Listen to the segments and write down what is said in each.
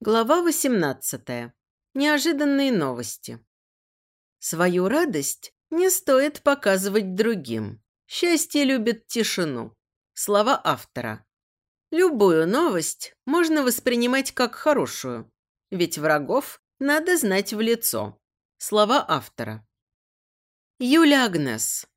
Глава 18. Неожиданные новости. Свою радость не стоит показывать другим. Счастье любит тишину. Слова автора. Любую новость можно воспринимать как хорошую, ведь врагов надо знать в лицо. Слова автора. Юля Агнес.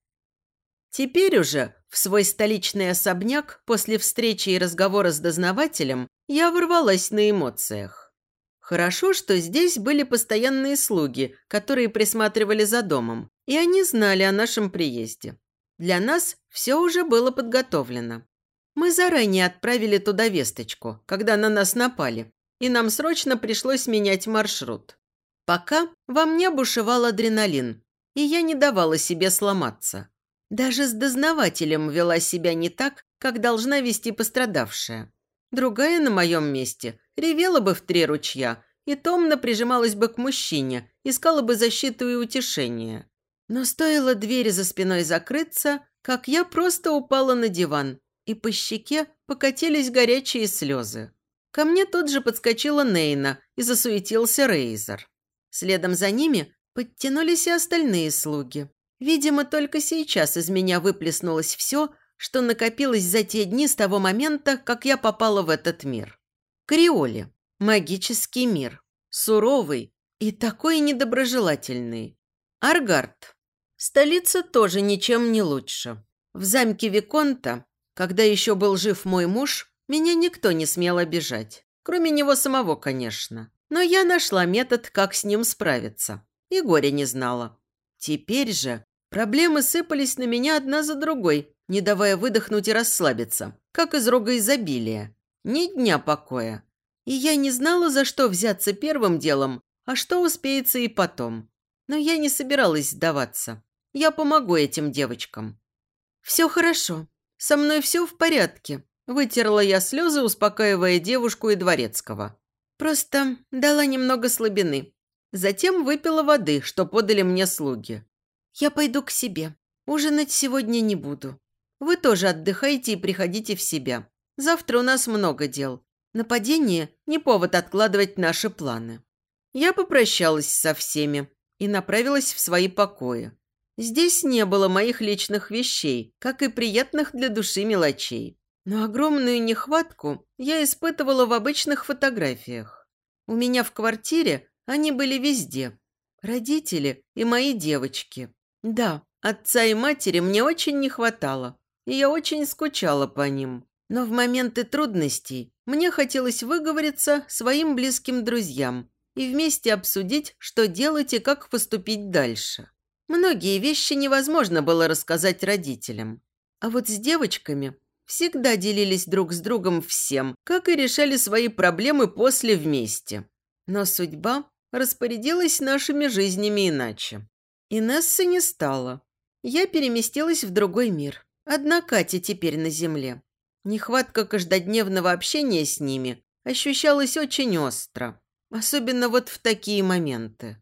Теперь уже в свой столичный особняк после встречи и разговора с дознавателем я ворвалась на эмоциях. Хорошо, что здесь были постоянные слуги, которые присматривали за домом, и они знали о нашем приезде. Для нас все уже было подготовлено. Мы заранее отправили туда весточку, когда на нас напали, и нам срочно пришлось менять маршрут. Пока во мне бушевал адреналин, и я не давала себе сломаться. Даже с дознавателем вела себя не так, как должна вести пострадавшая. Другая на моем месте ревела бы в три ручья и томно прижималась бы к мужчине, искала бы защиту и утешение. Но стоило двери за спиной закрыться, как я просто упала на диван, и по щеке покатились горячие слезы. Ко мне тут же подскочила Нейна и засуетился Рейзер. Следом за ними подтянулись и остальные слуги. Видимо, только сейчас из меня выплеснулось все, что накопилось за те дни с того момента, как я попала в этот мир. Криоли. Магический мир. Суровый и такой недоброжелательный. Аргард. Столица тоже ничем не лучше. В замке Виконта, когда еще был жив мой муж, меня никто не смел обижать. Кроме него самого, конечно. Но я нашла метод, как с ним справиться. И горя не знала. Теперь же проблемы сыпались на меня одна за другой, не давая выдохнуть и расслабиться, как из рога изобилия. Ни дня покоя. И я не знала, за что взяться первым делом, а что успеется и потом. Но я не собиралась сдаваться. Я помогу этим девочкам. «Все хорошо. Со мной все в порядке», – вытерла я слезы, успокаивая девушку и дворецкого. Просто дала немного слабины. Затем выпила воды, что подали мне слуги. «Я пойду к себе. Ужинать сегодня не буду. Вы тоже отдыхайте и приходите в себя. Завтра у нас много дел. Нападение – не повод откладывать наши планы. Я попрощалась со всеми и направилась в свои покои. Здесь не было моих личных вещей, как и приятных для души мелочей. Но огромную нехватку я испытывала в обычных фотографиях. У меня в квартире они были везде. Родители и мои девочки. Да, отца и матери мне очень не хватало и я очень скучала по ним. Но в моменты трудностей мне хотелось выговориться своим близким друзьям и вместе обсудить, что делать и как поступить дальше. Многие вещи невозможно было рассказать родителям. А вот с девочками всегда делились друг с другом всем, как и решали свои проблемы после вместе. Но судьба распорядилась нашими жизнями иначе. Инессы не стало. Я переместилась в другой мир. Одна Катя теперь на земле. Нехватка каждодневного общения с ними ощущалась очень остро. Особенно вот в такие моменты.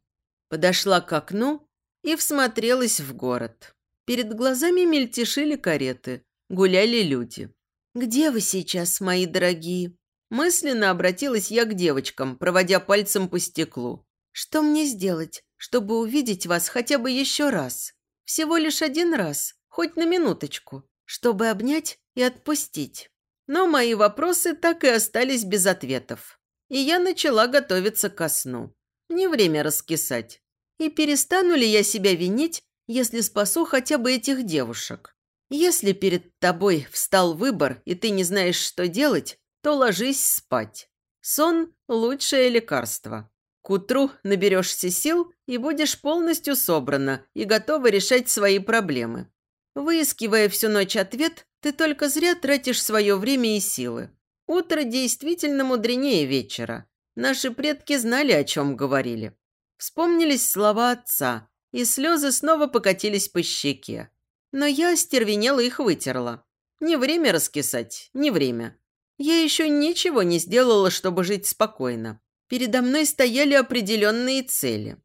Подошла к окну и всмотрелась в город. Перед глазами мельтешили кареты, гуляли люди. «Где вы сейчас, мои дорогие?» Мысленно обратилась я к девочкам, проводя пальцем по стеклу. «Что мне сделать, чтобы увидеть вас хотя бы еще раз? Всего лишь один раз?» хоть на минуточку, чтобы обнять и отпустить. Но мои вопросы так и остались без ответов. И я начала готовиться ко сну. Не время раскисать. И перестану ли я себя винить, если спасу хотя бы этих девушек? Если перед тобой встал выбор, и ты не знаешь, что делать, то ложись спать. Сон – лучшее лекарство. К утру наберешься сил и будешь полностью собрана и готова решать свои проблемы. Выискивая всю ночь ответ, ты только зря тратишь свое время и силы. Утро действительно мудренее вечера. Наши предки знали, о чем говорили. Вспомнились слова отца, и слезы снова покатились по щеке. Но я остервенела их вытерла. Не время раскисать, не время. Я еще ничего не сделала, чтобы жить спокойно. Передо мной стояли определенные цели.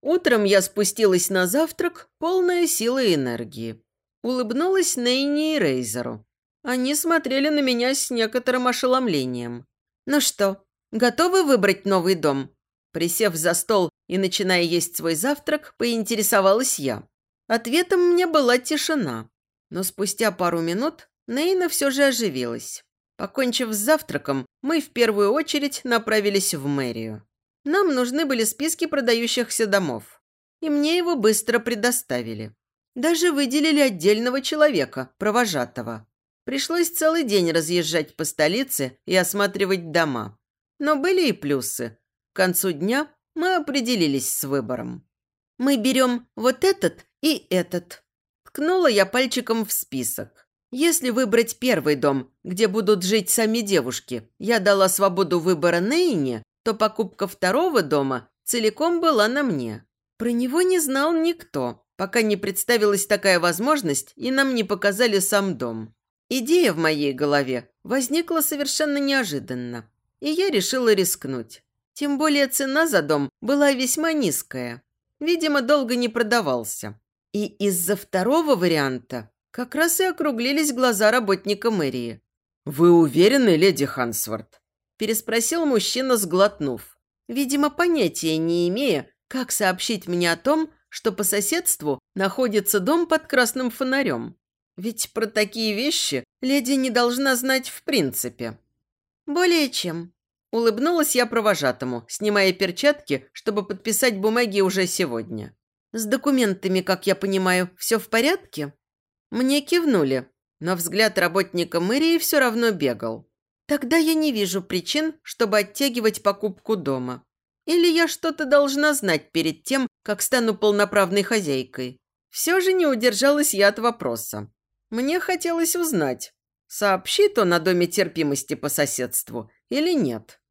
Утром я спустилась на завтрак, полная силы и энергии. Улыбнулась Нейни и Рейзеру. Они смотрели на меня с некоторым ошеломлением. «Ну что, Готовы выбрать новый дом?» Присев за стол и начиная есть свой завтрак, поинтересовалась я. Ответом мне была тишина. Но спустя пару минут Нейна все же оживилась. Покончив с завтраком, мы в первую очередь направились в мэрию. Нам нужны были списки продающихся домов. И мне его быстро предоставили. Даже выделили отдельного человека, провожатого. Пришлось целый день разъезжать по столице и осматривать дома. Но были и плюсы. К концу дня мы определились с выбором. Мы берем вот этот и этот. Ткнула я пальчиком в список. Если выбрать первый дом, где будут жить сами девушки, я дала свободу выбора Нейне, то покупка второго дома целиком была на мне. Про него не знал никто, пока не представилась такая возможность и нам не показали сам дом. Идея в моей голове возникла совершенно неожиданно, и я решила рискнуть. Тем более цена за дом была весьма низкая. Видимо, долго не продавался. И из-за второго варианта как раз и округлились глаза работника мэрии. «Вы уверены, леди Хансворт?» переспросил мужчина, сглотнув. Видимо, понятия не имея, как сообщить мне о том, что по соседству находится дом под красным фонарем. Ведь про такие вещи леди не должна знать в принципе. Более чем. Улыбнулась я провожатому, снимая перчатки, чтобы подписать бумаги уже сегодня. С документами, как я понимаю, все в порядке? Мне кивнули, но взгляд работника мэрии все равно бегал. Тогда я не вижу причин, чтобы оттягивать покупку дома. Или я что-то должна знать перед тем, как стану полноправной хозяйкой. Все же не удержалась я от вопроса. Мне хотелось узнать, сообщит он о доме терпимости по соседству или нет.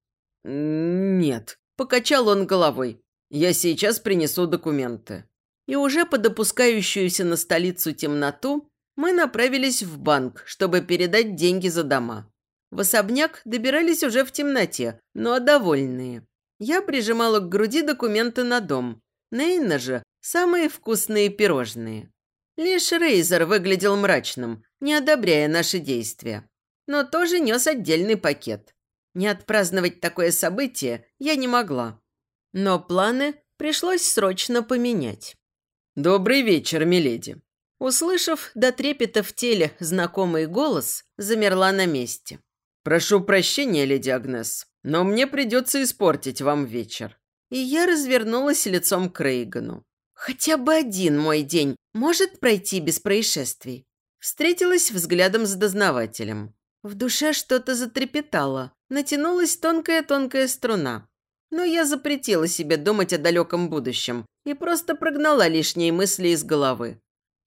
«Нет», – покачал он головой. «Я сейчас принесу документы». И уже под опускающуюся на столицу темноту мы направились в банк, чтобы передать деньги за дома. В особняк добирались уже в темноте, но довольные. Я прижимала к груди документы на дом. Нейна же – самые вкусные пирожные. Лишь Рейзер выглядел мрачным, не одобряя наши действия. Но тоже нес отдельный пакет. Не отпраздновать такое событие я не могла. Но планы пришлось срочно поменять. «Добрый вечер, миледи!» Услышав до трепета в теле знакомый голос, замерла на месте. «Прошу прощения, леди Агнес, но мне придется испортить вам вечер». И я развернулась лицом к Рейгану. «Хотя бы один мой день может пройти без происшествий». Встретилась взглядом с дознавателем. В душе что-то затрепетало, натянулась тонкая-тонкая струна. Но я запретила себе думать о далеком будущем и просто прогнала лишние мысли из головы.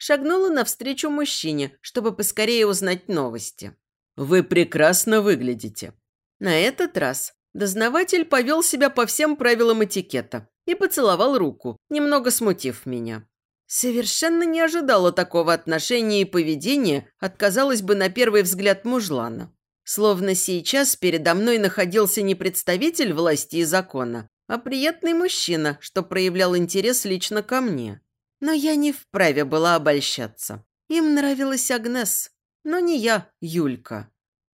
Шагнула навстречу мужчине, чтобы поскорее узнать новости. «Вы прекрасно выглядите». На этот раз дознаватель повел себя по всем правилам этикета и поцеловал руку, немного смутив меня. Совершенно не ожидала такого отношения и поведения от, казалось бы, на первый взгляд мужлана. Словно сейчас передо мной находился не представитель власти и закона, а приятный мужчина, что проявлял интерес лично ко мне. Но я не вправе была обольщаться. Им нравилась Агнес, но не я, Юлька.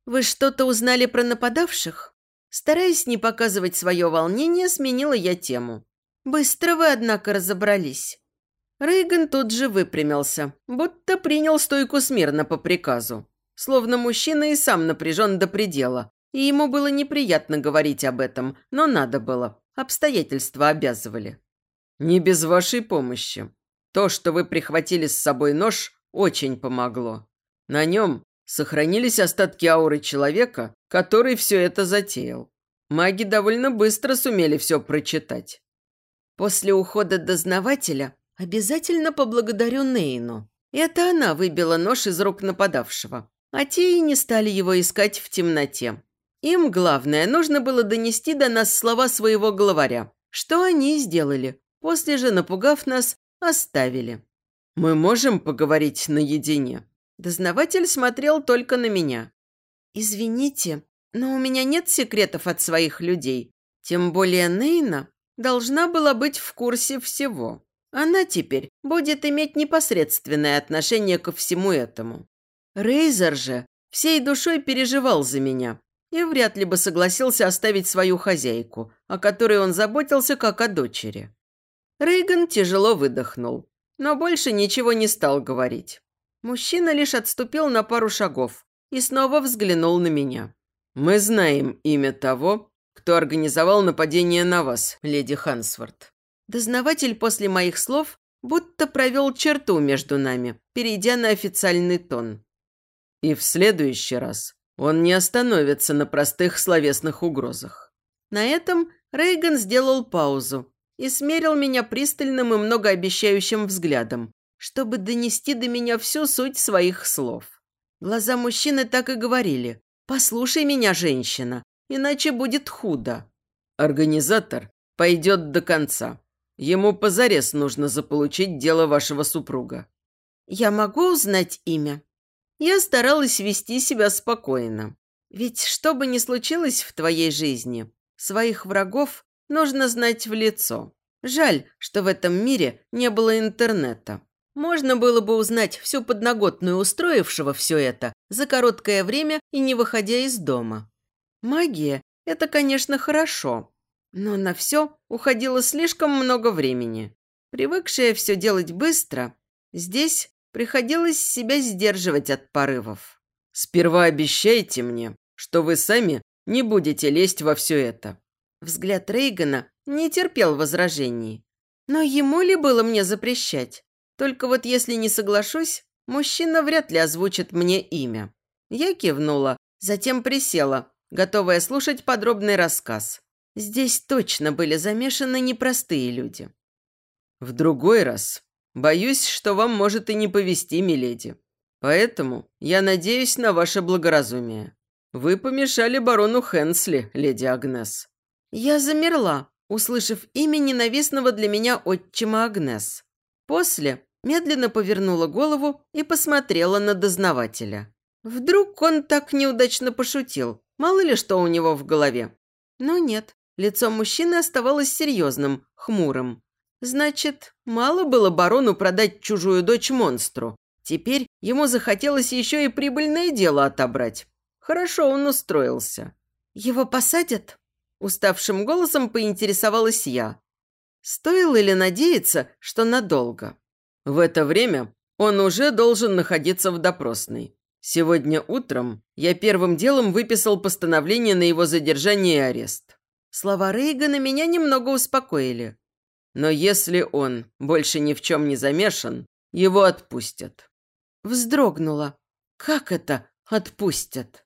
«Вы что-то узнали про нападавших?» Стараясь не показывать свое волнение, сменила я тему. «Быстро вы, однако, разобрались». Рейган тут же выпрямился, будто принял стойку смирно по приказу. Словно мужчина и сам напряжен до предела, и ему было неприятно говорить об этом, но надо было. Обстоятельства обязывали. «Не без вашей помощи. То, что вы прихватили с собой нож, очень помогло. На нем сохранились остатки ауры человека, который все это затеял. Маги довольно быстро сумели все прочитать. После ухода дознавателя обязательно поблагодарю Нейну. Это она выбила нож из рук нападавшего. А те и не стали его искать в темноте. Им, главное, нужно было донести до нас слова своего главаря, что они и сделали. После же, напугав нас, оставили. «Мы можем поговорить наедине?» Дознаватель смотрел только на меня. «Извините, но у меня нет секретов от своих людей. Тем более Нейна должна была быть в курсе всего. Она теперь будет иметь непосредственное отношение ко всему этому. Рейзер же всей душой переживал за меня. и вряд ли бы согласился оставить свою хозяйку, о которой он заботился как о дочери. Рейган тяжело выдохнул, но больше ничего не стал говорить. Мужчина лишь отступил на пару шагов и снова взглянул на меня. «Мы знаем имя того, кто организовал нападение на вас, леди Хансворт». Дознаватель после моих слов будто провел черту между нами, перейдя на официальный тон. «И в следующий раз он не остановится на простых словесных угрозах». На этом Рейган сделал паузу и смерил меня пристальным и многообещающим взглядом, чтобы донести до меня всю суть своих слов. Глаза мужчины так и говорили «Послушай меня, женщина, иначе будет худо». Организатор пойдет до конца. Ему позарез нужно заполучить дело вашего супруга. Я могу узнать имя? Я старалась вести себя спокойно. Ведь что бы ни случилось в твоей жизни, своих врагов нужно знать в лицо. Жаль, что в этом мире не было интернета. Можно было бы узнать всю подноготную устроившего все это за короткое время и не выходя из дома. Магия – это, конечно, хорошо, но на все уходило слишком много времени. Привыкшая все делать быстро, здесь Приходилось себя сдерживать от порывов. «Сперва обещайте мне, что вы сами не будете лезть во все это». Взгляд Рейгана не терпел возражений. Но ему ли было мне запрещать? Только вот если не соглашусь, мужчина вряд ли озвучит мне имя. Я кивнула, затем присела, готовая слушать подробный рассказ. Здесь точно были замешаны непростые люди. В другой раз Боюсь, что вам может и не повезти, миледи. Поэтому я надеюсь на ваше благоразумие. Вы помешали барону Хенсли, леди Агнес». Я замерла, услышав имя ненавистного для меня отчима Агнес. После медленно повернула голову и посмотрела на дознавателя. Вдруг он так неудачно пошутил, мало ли что у него в голове. Но нет, лицо мужчины оставалось серьезным, хмурым. Значит, мало было барону продать чужую дочь монстру. Теперь ему захотелось еще и прибыльное дело отобрать. Хорошо он устроился. «Его посадят?» Уставшим голосом поинтересовалась я. Стоило ли надеяться, что надолго? В это время он уже должен находиться в допросной. Сегодня утром я первым делом выписал постановление на его задержание и арест. Слова Рейгана меня немного успокоили. Но если он больше ни в чем не замешан, его отпустят». Вздрогнула. «Как это отпустят?»